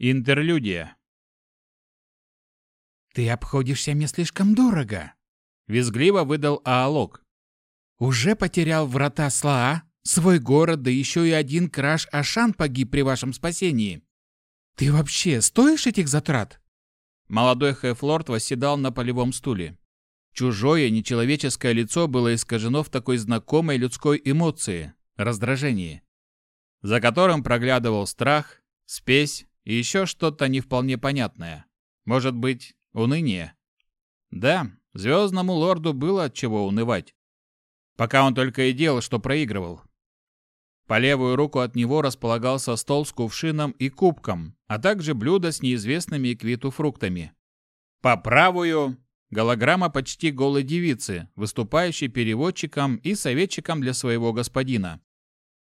Интерлюдия. «Ты обходишься мне слишком дорого», — визгливо выдал Аалок. «Уже потерял врата Слаа, свой город, да еще и один краш Ашан погиб при вашем спасении. Ты вообще стоишь этих затрат?» Молодой Хефлорд восседал на полевом стуле. Чужое, нечеловеческое лицо было искажено в такой знакомой людской эмоции – раздражении, за которым проглядывал страх, спесь и еще что-то не вполне понятное. Может быть, уныние? Да, звездному лорду было от чего унывать. Пока он только и делал, что проигрывал. По левую руку от него располагался стол с кувшином и кубком, а также блюдо с неизвестными эквиту фруктами. По правую – голограмма почти голой девицы, выступающей переводчиком и советчиком для своего господина.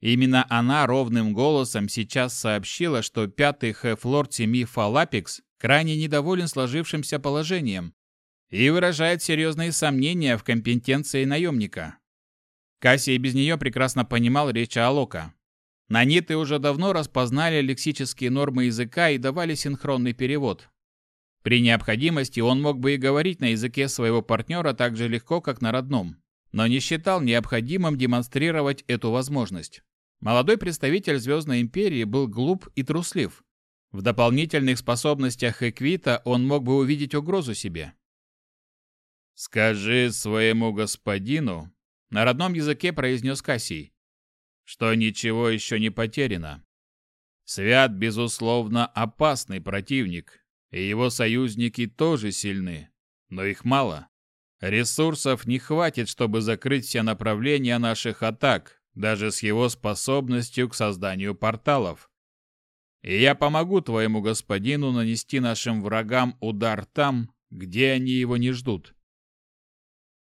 Именно она ровным голосом сейчас сообщила, что пятый хеф-лорд семьи Фалапикс крайне недоволен сложившимся положением и выражает серьезные сомнения в компетенции наемника. Кассий без нее прекрасно понимал речь Алока. Наниты уже давно распознали лексические нормы языка и давали синхронный перевод. При необходимости он мог бы и говорить на языке своего партнера так же легко, как на родном, но не считал необходимым демонстрировать эту возможность. Молодой представитель Звездной Империи был глуп и труслив. В дополнительных способностях Эквита он мог бы увидеть угрозу себе. «Скажи своему господину», — на родном языке произнес Кассий, «что ничего еще не потеряно. Свят, безусловно, опасный противник, и его союзники тоже сильны, но их мало. Ресурсов не хватит, чтобы закрыть все направления наших атак, даже с его способностью к созданию порталов. И я помогу твоему господину нанести нашим врагам удар там, где они его не ждут.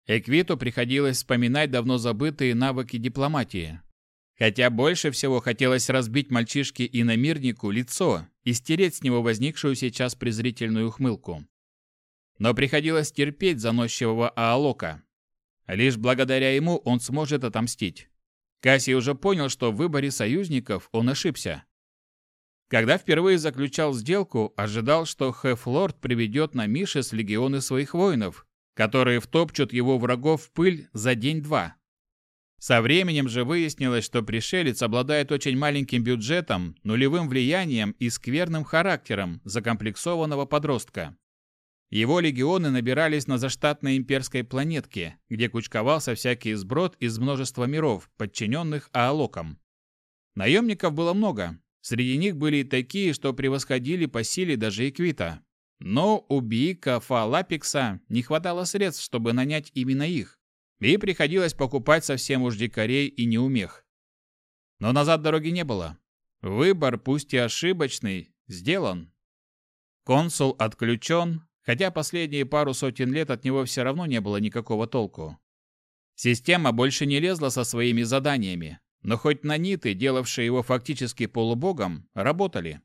Эквиту приходилось вспоминать давно забытые навыки дипломатии. Хотя больше всего хотелось разбить мальчишке и намирнику лицо и стереть с него возникшую сейчас презрительную ухмылку. Но приходилось терпеть заносчивого Аалока. Лишь благодаря ему он сможет отомстить. Кассий уже понял, что в выборе союзников он ошибся. Когда впервые заключал сделку, ожидал, что Хефлорд приведет на Мишес легионы своих воинов, которые втопчут его врагов в пыль за день-два. Со временем же выяснилось, что пришелец обладает очень маленьким бюджетом, нулевым влиянием и скверным характером закомплексованного подростка. Его легионы набирались на заштатной имперской планетке, где кучковался всякий сброд из множества миров, подчиненных Аалокам. Наемников было много. Среди них были и такие, что превосходили по силе даже Эквита. Но у Бика Фалапикса не хватало средств, чтобы нанять именно их. И приходилось покупать совсем уж дикарей и неумех. Но назад дороги не было. Выбор, пусть и ошибочный, сделан. Консул отключен, хотя последние пару сотен лет от него все равно не было никакого толку. Система больше не лезла со своими заданиями, но хоть наниты, делавшие его фактически полубогом, работали.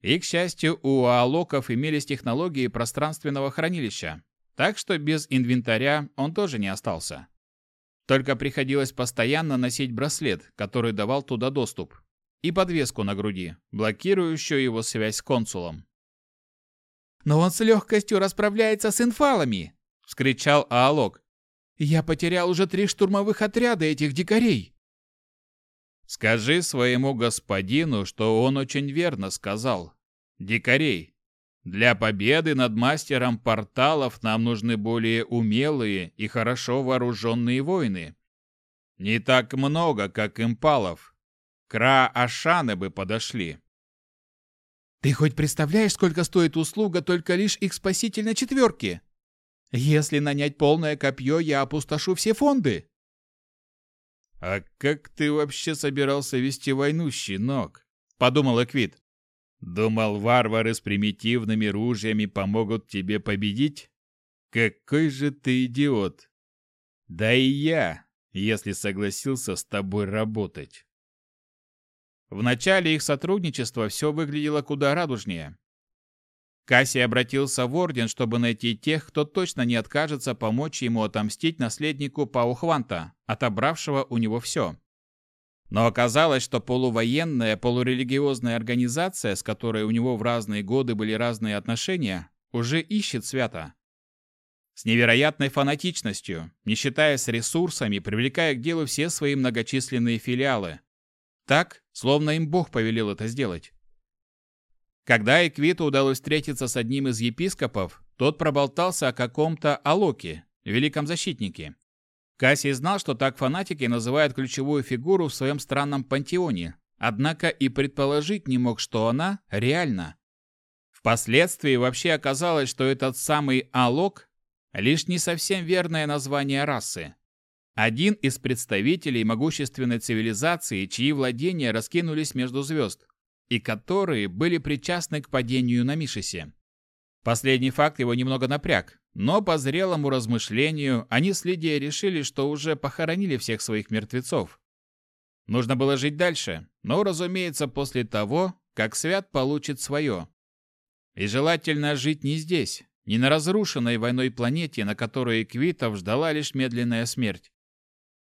И, к счастью, у аалоков имелись технологии пространственного хранилища, так что без инвентаря он тоже не остался. Только приходилось постоянно носить браслет, который давал туда доступ, и подвеску на груди, блокирующую его связь с консулом. Но он с легкостью расправляется с инфалами!» — вскричал Аалок. «Я потерял уже три штурмовых отряда этих дикарей!» «Скажи своему господину, что он очень верно сказал. Дикарей. Для победы над мастером порталов нам нужны более умелые и хорошо вооруженные воины. Не так много, как импалов. Кра-Ашаны бы подошли. Ты хоть представляешь, сколько стоит услуга только лишь их спасительной четверки? Если нанять полное копье, я опустошу все фонды. А как ты вообще собирался вести войну, щенок? Подумал Эквит. Думал, варвары с примитивными ружьями помогут тебе победить? Какой же ты идиот! Да и я, если согласился с тобой работать. В начале их сотрудничества все выглядело куда радужнее. Кассий обратился в Орден, чтобы найти тех, кто точно не откажется помочь ему отомстить наследнику Паухванта, отобравшего у него все. Но оказалось, что полувоенная, полурелигиозная организация, с которой у него в разные годы были разные отношения, уже ищет свято. С невероятной фанатичностью, не считаясь ресурсами, привлекая к делу все свои многочисленные филиалы. Так, словно им Бог повелел это сделать. Когда Эквиту удалось встретиться с одним из епископов, тот проболтался о каком-то Алоке, великом защитнике. Кассий знал, что так фанатики называют ключевую фигуру в своем странном пантеоне, однако и предположить не мог, что она реальна. Впоследствии вообще оказалось, что этот самый Алок – лишь не совсем верное название расы. Один из представителей могущественной цивилизации, чьи владения раскинулись между звезд, и которые были причастны к падению на Мишесе. Последний факт его немного напряг, но по зрелому размышлению они с Лидией решили, что уже похоронили всех своих мертвецов. Нужно было жить дальше, но, разумеется, после того, как Свят получит свое. И желательно жить не здесь, не на разрушенной войной планете, на которой Квитов ждала лишь медленная смерть.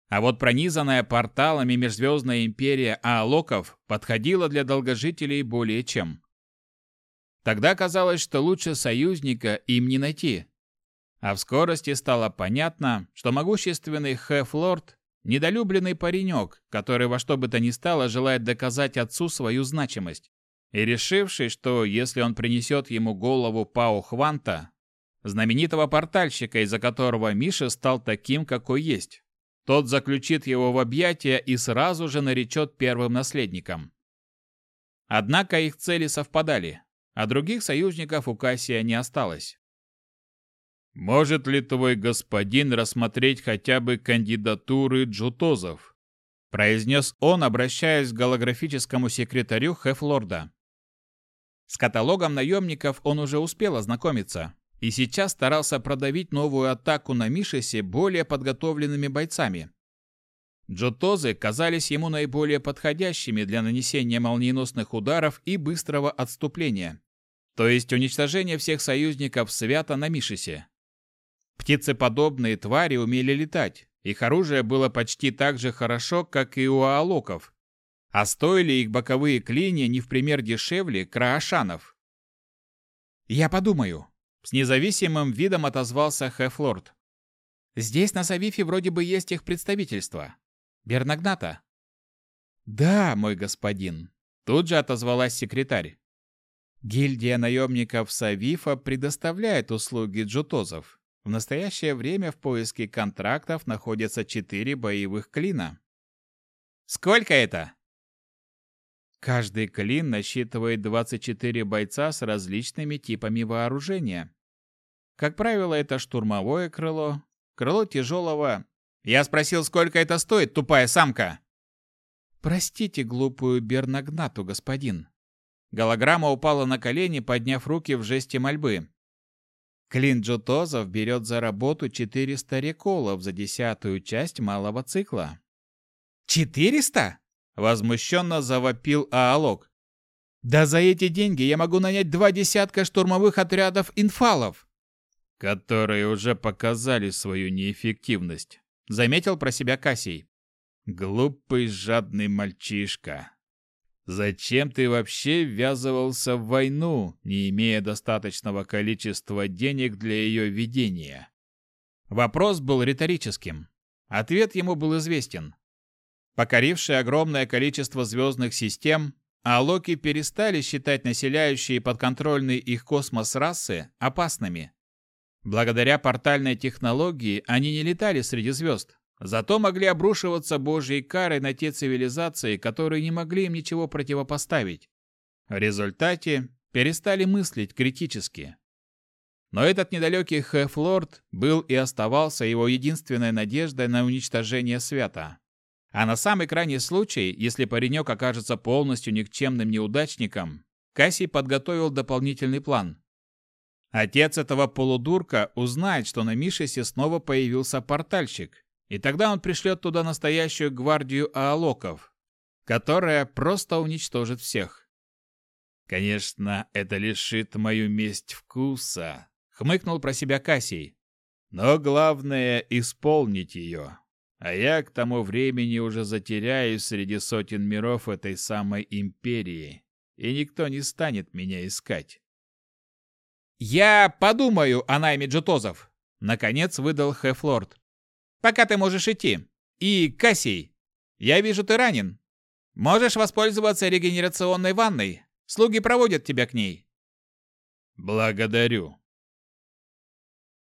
А вот пронизанная порталами межзвездная империя Аалоков подходила для долгожителей более чем. Тогда казалось, что лучше союзника им не найти, а в скорости стало понятно, что могущественный Хефлорд – недолюбленный паренек, который во что бы то ни стало желает доказать отцу свою значимость. И решивший, что если он принесет ему голову Пау Хванта, знаменитого портальщика, из-за которого Миша стал таким, какой есть, тот заключит его в объятия и сразу же наречет первым наследником. Однако их цели совпадали, а других союзников у Кассия не осталось. Может ли твой господин рассмотреть хотя бы кандидатуры джутозов? произнес он, обращаясь к голографическому секретарю Хефлорда. С каталогом наемников он уже успел ознакомиться и сейчас старался продавить новую атаку на Мишесе более подготовленными бойцами. Джотозы казались ему наиболее подходящими для нанесения молниеносных ударов и быстрого отступления, то есть уничтожения всех союзников свято на Мишесе. Птицеподобные твари умели летать, их оружие было почти так же хорошо, как и у аалоков, а стоили их боковые клинья не в пример дешевле краашанов. «Я подумаю», — с независимым видом отозвался Хефлорд. «Здесь на Савифе вроде бы есть их представительство. Бернагната». «Да, мой господин», — тут же отозвалась секретарь. Гильдия наемников Савифа предоставляет услуги джутозов. В настоящее время в поиске контрактов находятся четыре боевых клина. Сколько это? Каждый клин насчитывает 24 бойца с различными типами вооружения. Как правило, это штурмовое крыло, крыло тяжелого... Я спросил, сколько это стоит, тупая самка. Простите глупую Бернагнату, господин. Голограмма упала на колени, подняв руки в жесте мольбы. Клин Джутозов берет за работу 400 реколов за десятую часть малого цикла. «Четыреста?» – возмущенно завопил Аалок. «Да за эти деньги я могу нанять два десятка штурмовых отрядов инфалов!» «Которые уже показали свою неэффективность», – заметил про себя Кассий. «Глупый жадный мальчишка». Зачем ты вообще ввязывался в войну, не имея достаточного количества денег для ее ведения? Вопрос был риторическим. Ответ ему был известен. Покорившие огромное количество звездных систем, алоки перестали считать населяющие подконтрольный их космос расы опасными. Благодаря портальной технологии они не летали среди звезд, Зато могли обрушиваться божьей карой на те цивилизации, которые не могли им ничего противопоставить. В результате перестали мыслить критически. Но этот недалекий Хефлорд был и оставался его единственной надеждой на уничтожение свята. А на самый крайний случай, если паренек окажется полностью никчемным неудачником, Кассий подготовил дополнительный план. Отец этого полудурка узнает, что на Мишесе снова появился портальщик, и тогда он пришлет туда настоящую гвардию аалоков, которая просто уничтожит всех. Конечно, это лишит мою месть вкуса, хмыкнул про себя Кассий. Но главное исполнить ее. а я к тому времени уже затеряюсь среди сотен миров этой самой империи, и никто не станет меня искать. «Я подумаю о найме джутозов», — наконец выдал Хефлорд. «Пока ты можешь идти. И, Кассий, я вижу, ты ранен. Можешь воспользоваться регенерационной ванной. Слуги проводят тебя к ней». «Благодарю»,